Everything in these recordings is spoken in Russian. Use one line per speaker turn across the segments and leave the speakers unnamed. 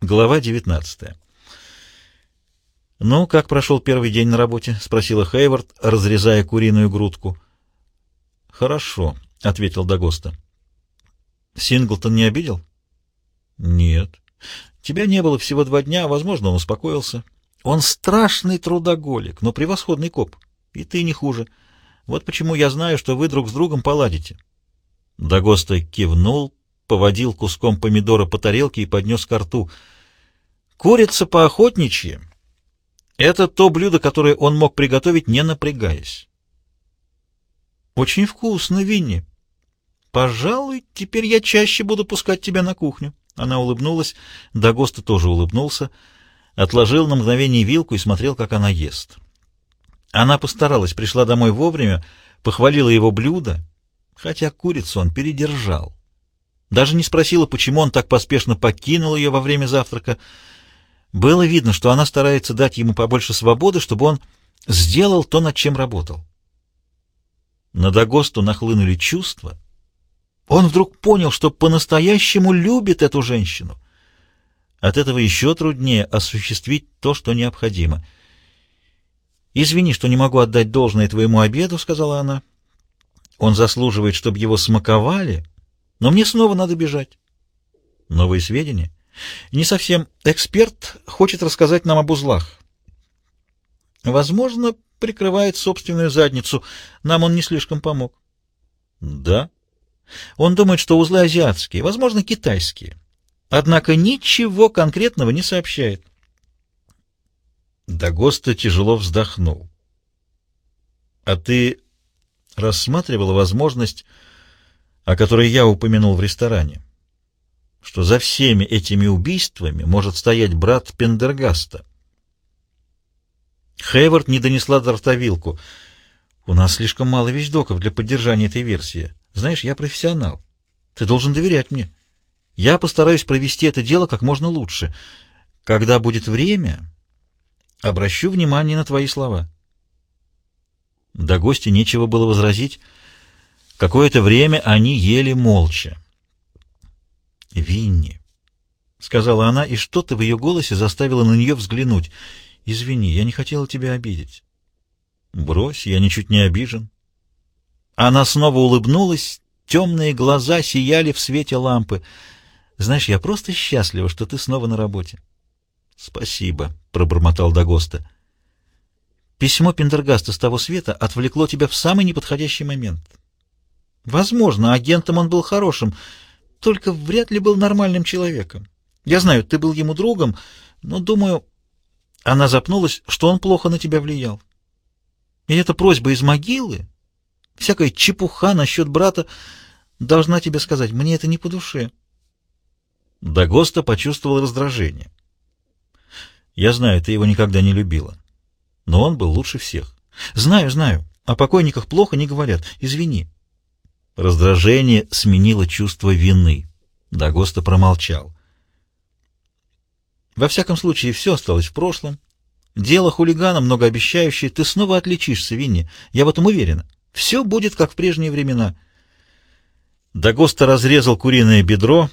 Глава 19. «Ну, как прошел первый день на работе?» — спросила Хейвард, разрезая куриную грудку. «Хорошо», — ответил Дагоста. «Синглтон не обидел?» «Нет. Тебя не было всего два дня, возможно, он успокоился. Он страшный трудоголик, но превосходный коп. И ты не хуже. Вот почему я знаю, что вы друг с другом поладите». Дагоста кивнул, поводил куском помидора по тарелке и поднес ко рту. Курица по-охотничьи — это то блюдо, которое он мог приготовить, не напрягаясь. Очень вкусно, Винни. Пожалуй, теперь я чаще буду пускать тебя на кухню. Она улыбнулась, Дагоста тоже улыбнулся, отложил на мгновение вилку и смотрел, как она ест. Она постаралась, пришла домой вовремя, похвалила его блюдо, хотя курицу он передержал. Даже не спросила, почему он так поспешно покинул ее во время завтрака. Было видно, что она старается дать ему побольше свободы, чтобы он сделал то, над чем работал. На Дагосту нахлынули чувства. Он вдруг понял, что по-настоящему любит эту женщину. От этого еще труднее осуществить то, что необходимо. «Извини, что не могу отдать должное твоему обеду», — сказала она. «Он заслуживает, чтобы его смаковали». Но мне снова надо бежать. Новые сведения? Не совсем. Эксперт хочет рассказать нам об узлах. Возможно, прикрывает собственную задницу. Нам он не слишком помог. Да. Он думает, что узлы азиатские, возможно, китайские. Однако ничего конкретного не сообщает. Дагоста тяжело вздохнул. А ты рассматривала возможность о которой я упомянул в ресторане, что за всеми этими убийствами может стоять брат Пендергаста. Хейвард не донесла до рта вилку. «У нас слишком мало вещдоков для поддержания этой версии. Знаешь, я профессионал. Ты должен доверять мне. Я постараюсь провести это дело как можно лучше. Когда будет время, обращу внимание на твои слова». До гостя нечего было возразить. Какое-то время они ели молча. «Винни», — сказала она, и что-то в ее голосе заставило на нее взглянуть. «Извини, я не хотела тебя обидеть». «Брось, я ничуть не обижен». Она снова улыбнулась, темные глаза сияли в свете лампы. «Знаешь, я просто счастлива, что ты снова на работе». «Спасибо», — пробормотал Дагоста. «Письмо Пендергаста с того света отвлекло тебя в самый неподходящий момент. Возможно, агентом он был хорошим, только вряд ли был нормальным человеком. Я знаю, ты был ему другом, но, думаю, она запнулась, что он плохо на тебя влиял. И эта просьба из могилы, всякая чепуха насчет брата, должна тебе сказать, мне это не по душе. Дагоста почувствовал раздражение. Я знаю, ты его никогда не любила, но он был лучше всех. Знаю, знаю, о покойниках плохо не говорят, извини. Раздражение сменило чувство вины. Дагоста промолчал. Во всяком случае, все осталось в прошлом. Дело хулигана многообещающее. Ты снова отличишься, Винни. Я в этом уверена. Все будет, как в прежние времена. Дагоста разрезал куриное бедро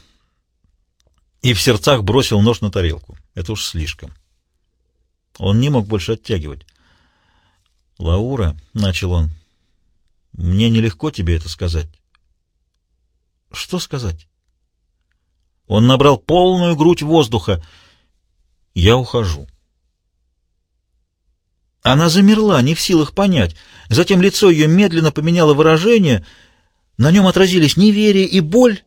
и в сердцах бросил нож на тарелку. Это уж слишком. Он не мог больше оттягивать. «Лаура», — начал он, — мне нелегко тебе это сказать. Что сказать? Он набрал полную грудь воздуха. Я ухожу. Она замерла, не в силах понять. Затем лицо ее медленно поменяло выражение. На нем отразились неверие и боль,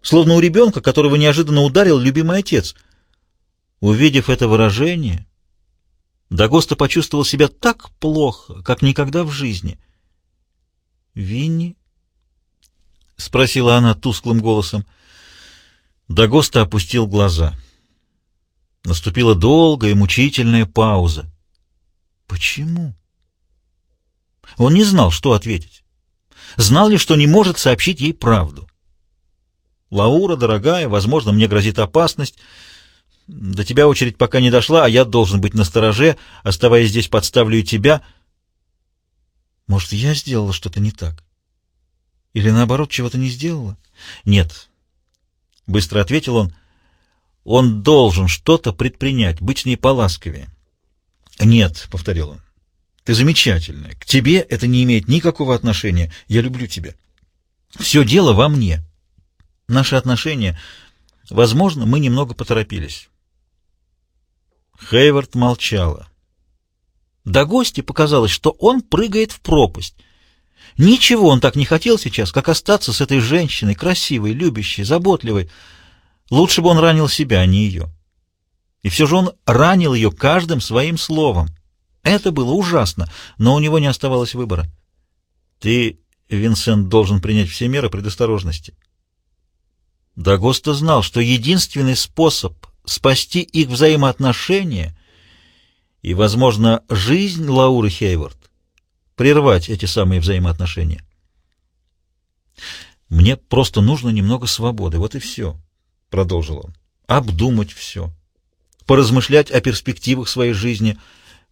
словно у ребенка, которого неожиданно ударил любимый отец. Увидев это выражение, Дагоста почувствовал себя так плохо, как никогда в жизни — «Винни?» — спросила она тусклым голосом. Дагоста опустил глаза. Наступила долгая, мучительная пауза. «Почему?» Он не знал, что ответить. Знал ли, что не может сообщить ей правду. «Лаура, дорогая, возможно, мне грозит опасность. До тебя очередь пока не дошла, а я должен быть настороже. Оставаясь здесь, подставлю и тебя». Может, я сделала что-то не так? Или наоборот, чего-то не сделала? Нет. Быстро ответил он. Он должен что-то предпринять, быть с ней поласковее. «Нет», — повторил он, — «ты замечательная. К тебе это не имеет никакого отношения. Я люблю тебя. Все дело во мне. Наши отношения... Возможно, мы немного поторопились». Хейвард молчала. До гости показалось, что он прыгает в пропасть. Ничего он так не хотел сейчас, как остаться с этой женщиной, красивой, любящей, заботливой. Лучше бы он ранил себя, а не ее. И все же он ранил ее каждым своим словом. Это было ужасно, но у него не оставалось выбора. Ты, Винсент, должен принять все меры предосторожности. Дагоста знал, что единственный способ спасти их взаимоотношения и, возможно, жизнь Лауры Хейвард — прервать эти самые взаимоотношения. «Мне просто нужно немного свободы, вот и все», — продолжил он. «Обдумать все, поразмышлять о перспективах своей жизни».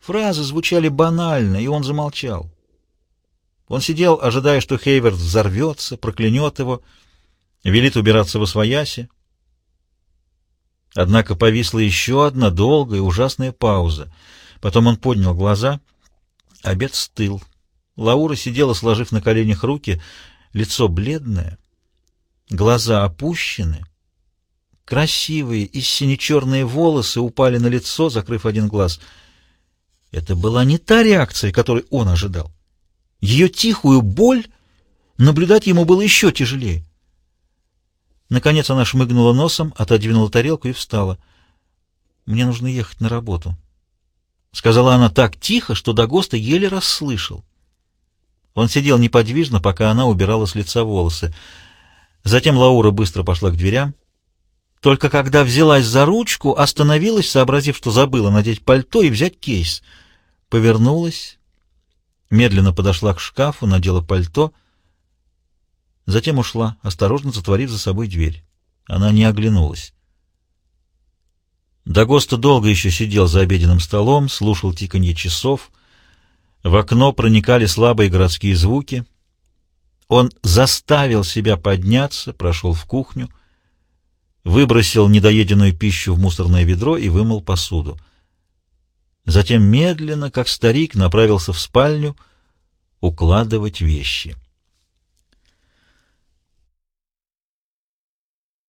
Фразы звучали банально, и он замолчал. Он сидел, ожидая, что Хейвард взорвется, проклянет его, велит убираться во свояси. Однако повисла еще одна долгая ужасная пауза. Потом он поднял глаза. Обед стыл. Лаура сидела, сложив на коленях руки, лицо бледное, глаза опущены. Красивые и сине-черные волосы упали на лицо, закрыв один глаз. Это была не та реакция, которой он ожидал. Ее тихую боль наблюдать ему было еще тяжелее. Наконец она шмыгнула носом, отодвинула тарелку и встала. «Мне нужно ехать на работу», — сказала она так тихо, что Дагоста еле расслышал. Он сидел неподвижно, пока она убирала с лица волосы. Затем Лаура быстро пошла к дверям. Только когда взялась за ручку, остановилась, сообразив, что забыла надеть пальто и взять кейс. Повернулась, медленно подошла к шкафу, надела пальто — Затем ушла, осторожно затворив за собой дверь. Она не оглянулась. Дагоста долго еще сидел за обеденным столом, слушал тиканье часов. В окно проникали слабые городские звуки. Он заставил себя подняться, прошел в кухню, выбросил недоеденную пищу в мусорное ведро и вымыл посуду. Затем медленно, как старик, направился в спальню укладывать вещи.